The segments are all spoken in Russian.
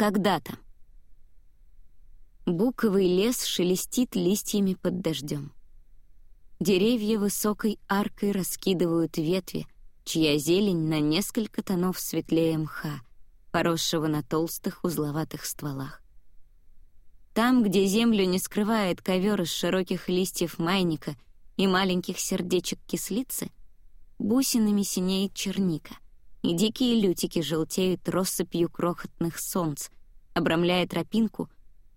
Когда-то. Буковый лес шелестит листьями под дождем. Деревья высокой аркой раскидывают ветви, чья зелень на несколько тонов светлее мха, поросшего на толстых узловатых стволах. Там, где землю не скрывает ковер из широких листьев майника и маленьких сердечек кислицы, бусинами синеет черника, и дикие лютики желтеют россыпью крохотных солнц, обрамляя тропинку,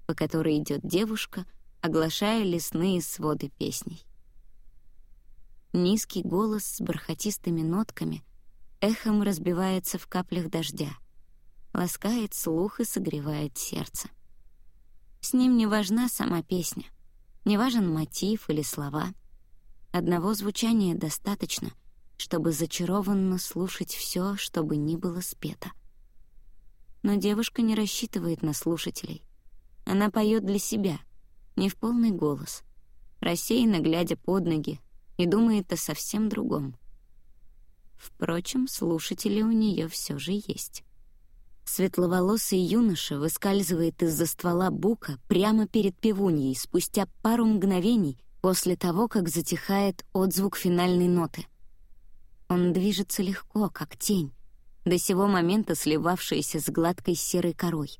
по которой идет девушка, оглашая лесные своды песней. Низкий голос с бархатистыми нотками эхом разбивается в каплях дождя, ласкает слух и согревает сердце. С ним не важна сама песня, не важен мотив или слова. Одного звучания достаточно, чтобы зачарованно слушать все, что бы ни было спето. Но девушка не рассчитывает на слушателей. Она поет для себя, не в полный голос, рассеянно глядя под ноги, и думает о совсем другом. Впрочем, слушатели у нее все же есть. Светловолосый юноша выскальзывает из-за ствола бука прямо перед пивуньей спустя пару мгновений после того, как затихает отзвук финальной ноты. Он движется легко, как тень, до сего момента сливавшаяся с гладкой серой корой.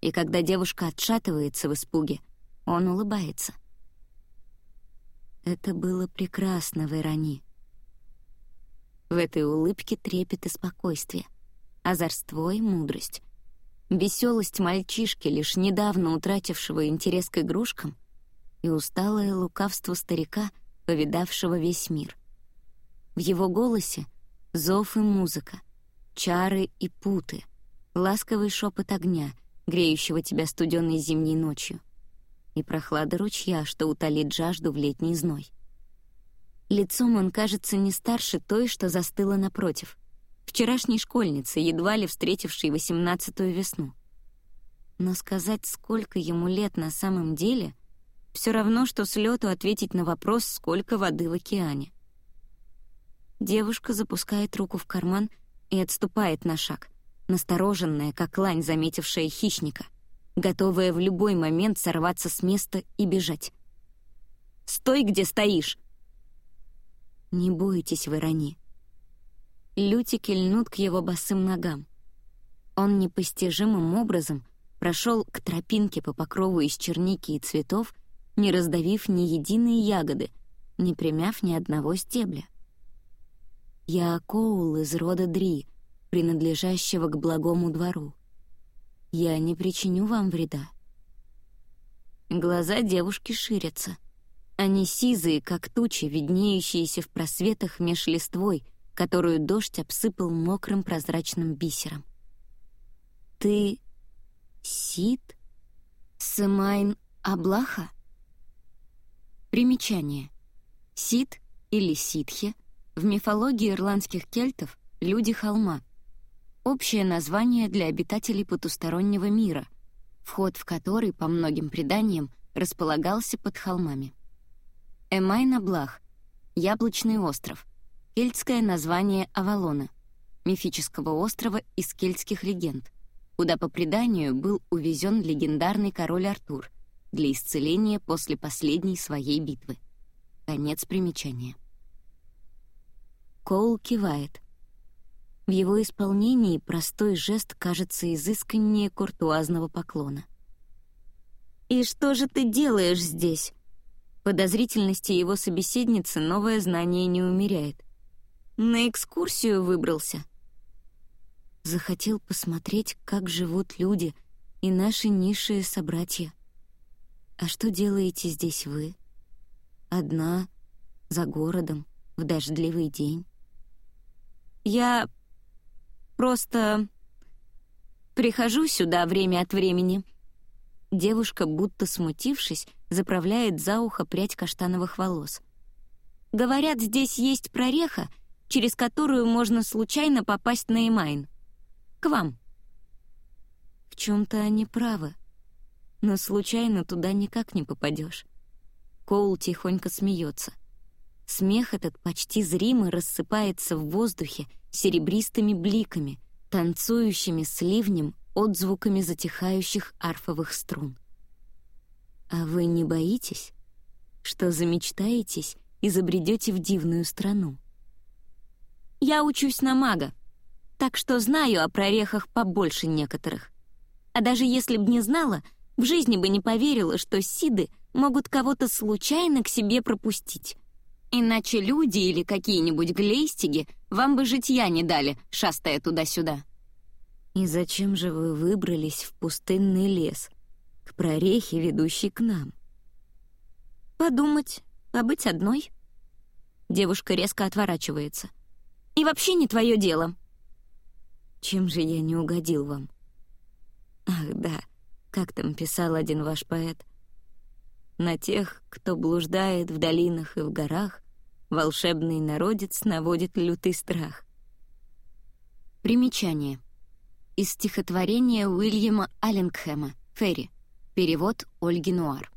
И когда девушка отшатывается в испуге, он улыбается. Это было прекрасно в Иране. В этой улыбке трепет и спокойствие — озорство и мудрость. Веселость мальчишки, лишь недавно утратившего интерес к игрушкам, и усталое лукавство старика, повидавшего весь мир. В его голосе зов и музыка, чары и путы, ласковый шепот огня, греющего тебя студенной зимней ночью, и прохлада ручья, что утолит жажду в летний зной. Лицом он кажется не старше той, что застыла напротив — вчерашней школьницы, едва ли встретившей восемнадцатую весну. Но сказать, сколько ему лет на самом деле, все равно, что с лету ответить на вопрос, сколько воды в океане. Девушка запускает руку в карман и отступает на шаг, настороженная, как лань, заметившая хищника, готовая в любой момент сорваться с места и бежать. «Стой, где стоишь!» «Не бойтесь, Верони», Лютики льнут к его босым ногам. Он непостижимым образом прошел к тропинке по покрову из черники и цветов, не раздавив ни единой ягоды, не примяв ни одного стебля. Я Коул из рода Дри, принадлежащего к благому двору. Я не причиню вам вреда. Глаза девушки ширятся. Они сизые, как тучи, виднеющиеся в просветах меж листвой, которую дождь обсыпал мокрым прозрачным бисером. «Ты... Сид? С Эмайн Аблаха?» Примечание. Сид или ситхи в мифологии ирландских кельтов — люди холма. Общее название для обитателей потустороннего мира, вход в который, по многим преданиям, располагался под холмами. Эмайн Аблах — Яблочный остров — кельтское название Авалона, мифического острова из кельтских легенд, куда по преданию был увезен легендарный король Артур для исцеления после последней своей битвы. Конец примечания. Коул кивает. В его исполнении простой жест кажется изысканнее куртуазного поклона. «И что же ты делаешь здесь?» Подозрительности его собеседницы новое знание не умеряет — на экскурсию выбрался. Захотел посмотреть, как живут люди и наши низшие собратья. А что делаете здесь вы? Одна, за городом, в дождливый день. Я просто прихожу сюда время от времени. Девушка, будто смутившись, заправляет за ухо прядь каштановых волос. Говорят, здесь есть прореха — через которую можно случайно попасть на Эмайн. К вам. В чем-то они правы, но случайно туда никак не попадешь. Коул тихонько смеется. Смех этот почти зримо рассыпается в воздухе серебристыми бликами, танцующими с ливнем отзвуками затихающих арфовых струн. «А вы не боитесь, что замечтаетесь и забредете в дивную страну?» «Я учусь на мага, так что знаю о прорехах побольше некоторых. А даже если б не знала, в жизни бы не поверила, что сиды могут кого-то случайно к себе пропустить. Иначе люди или какие-нибудь глейстиги вам бы житья не дали, шастая туда-сюда. И зачем же вы выбрались в пустынный лес, к прорехе, ведущей к нам? Подумать, побыть одной. Девушка резко отворачивается. И вообще не твое дело. Чем же я не угодил вам? Ах, да, как там писал один ваш поэт. На тех, кто блуждает в долинах и в горах, волшебный народец наводит лютый страх. Примечание. Из стихотворения Уильяма Аллингхэма «Ферри». Перевод Ольги Нуар.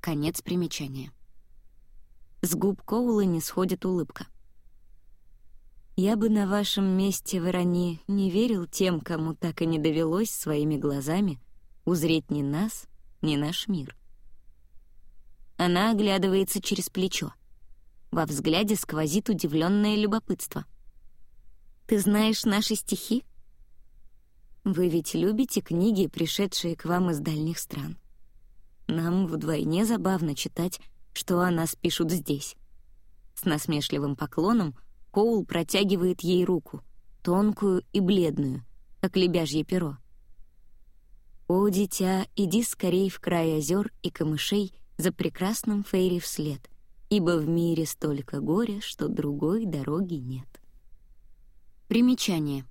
Конец примечания. С губ Коула не сходит улыбка. «Я бы на вашем месте, Ворони, не верил тем, кому так и не довелось своими глазами узреть ни нас, ни наш мир». Она оглядывается через плечо. Во взгляде сквозит удивленное любопытство. «Ты знаешь наши стихи?» «Вы ведь любите книги, пришедшие к вам из дальних стран. Нам вдвойне забавно читать, что о нас пишут здесь». С насмешливым поклоном Коул протягивает ей руку, тонкую и бледную, как лебяжье перо. «О, дитя, иди скорей в край озер и камышей за прекрасным Фейри вслед, ибо в мире столько горя, что другой дороги нет. Примечание.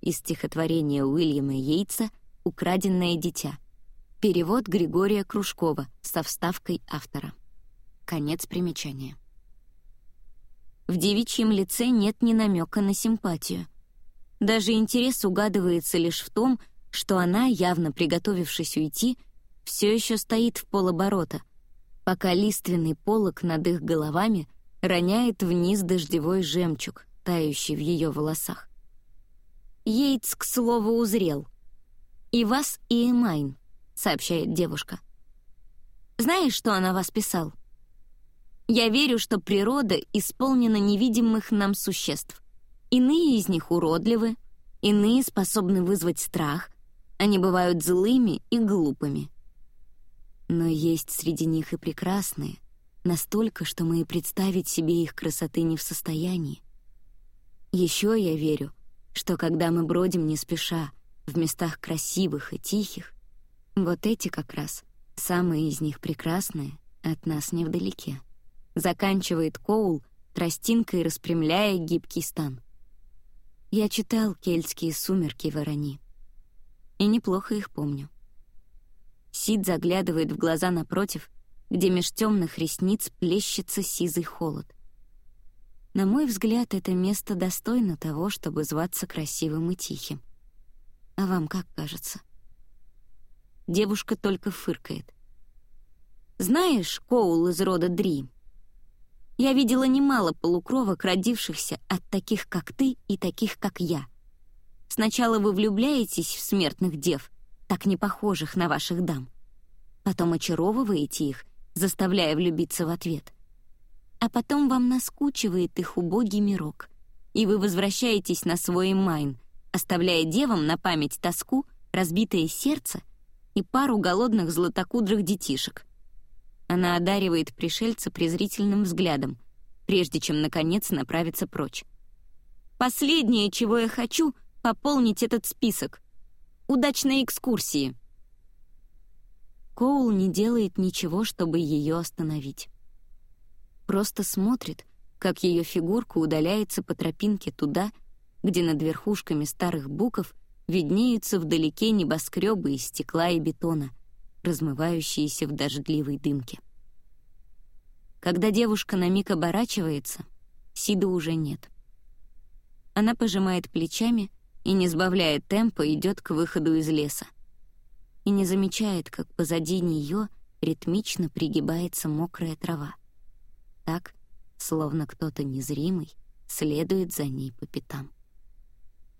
Из стихотворения Уильяма Йейтса «Украденное дитя». Перевод Григория Кружкова со вставкой автора. Конец примечания. В девичьем лице нет ни намека на симпатию. Даже интерес угадывается лишь в том, что она, явно приготовившись уйти, все еще стоит в полоборота, пока лиственный полог над их головами роняет вниз дождевой жемчуг, тающий в ее волосах. Йейтс, к слову, узрел. «И вас, и Эмайн», — сообщает девушка. «Знаешь, что она вас писал? Я верю, что природа исполнена невидимых нам существ. Иные из них уродливы, иные способны вызвать страх, они бывают злыми и глупыми. Но есть среди них и прекрасные, настолько, что мы и представить себе их красоты не в состоянии. Еще я верю, что когда мы бродим не спеша, в местах красивых и тихих, вот эти как раз, самые из них прекрасные, от нас невдалеке. Заканчивает Коул, тростинкой распрямляя гибкий стан. Я читал кельтские сумерки в и неплохо их помню. Сид заглядывает в глаза напротив, где меж темных ресниц плещется сизый холод. На мой взгляд, это место достойно того, чтобы зваться красивым и тихим. А вам как кажется? Девушка только фыркает. Знаешь, Коул из рода Дри, я видела немало полукровок, родившихся от таких, как ты, и таких, как я. Сначала вы влюбляетесь в смертных дев — так не похожих на ваших дам. Потом очаровываете их, заставляя влюбиться в ответ. А потом вам наскучивает их убогий мирок, и вы возвращаетесь на свой майн, оставляя девам на память тоску, разбитое сердце и пару голодных златокудрых детишек. Она одаривает пришельца презрительным взглядом, прежде чем, наконец, направиться прочь. «Последнее, чего я хочу — пополнить этот список», Удачной экскурсии!» Коул не делает ничего, чтобы ее остановить. Просто смотрит, как ее фигурка удаляется по тропинке туда, где над верхушками старых буков виднеются вдалеке небоскребы из стекла и бетона, размывающиеся в дождливой дымке. Когда девушка на миг оборачивается, Сида уже нет. Она пожимает плечами и, не сбавляя темпа, идет к выходу из леса. И не замечает, как позади нее ритмично пригибается мокрая трава. Так, словно кто-то незримый следует за ней по пятам.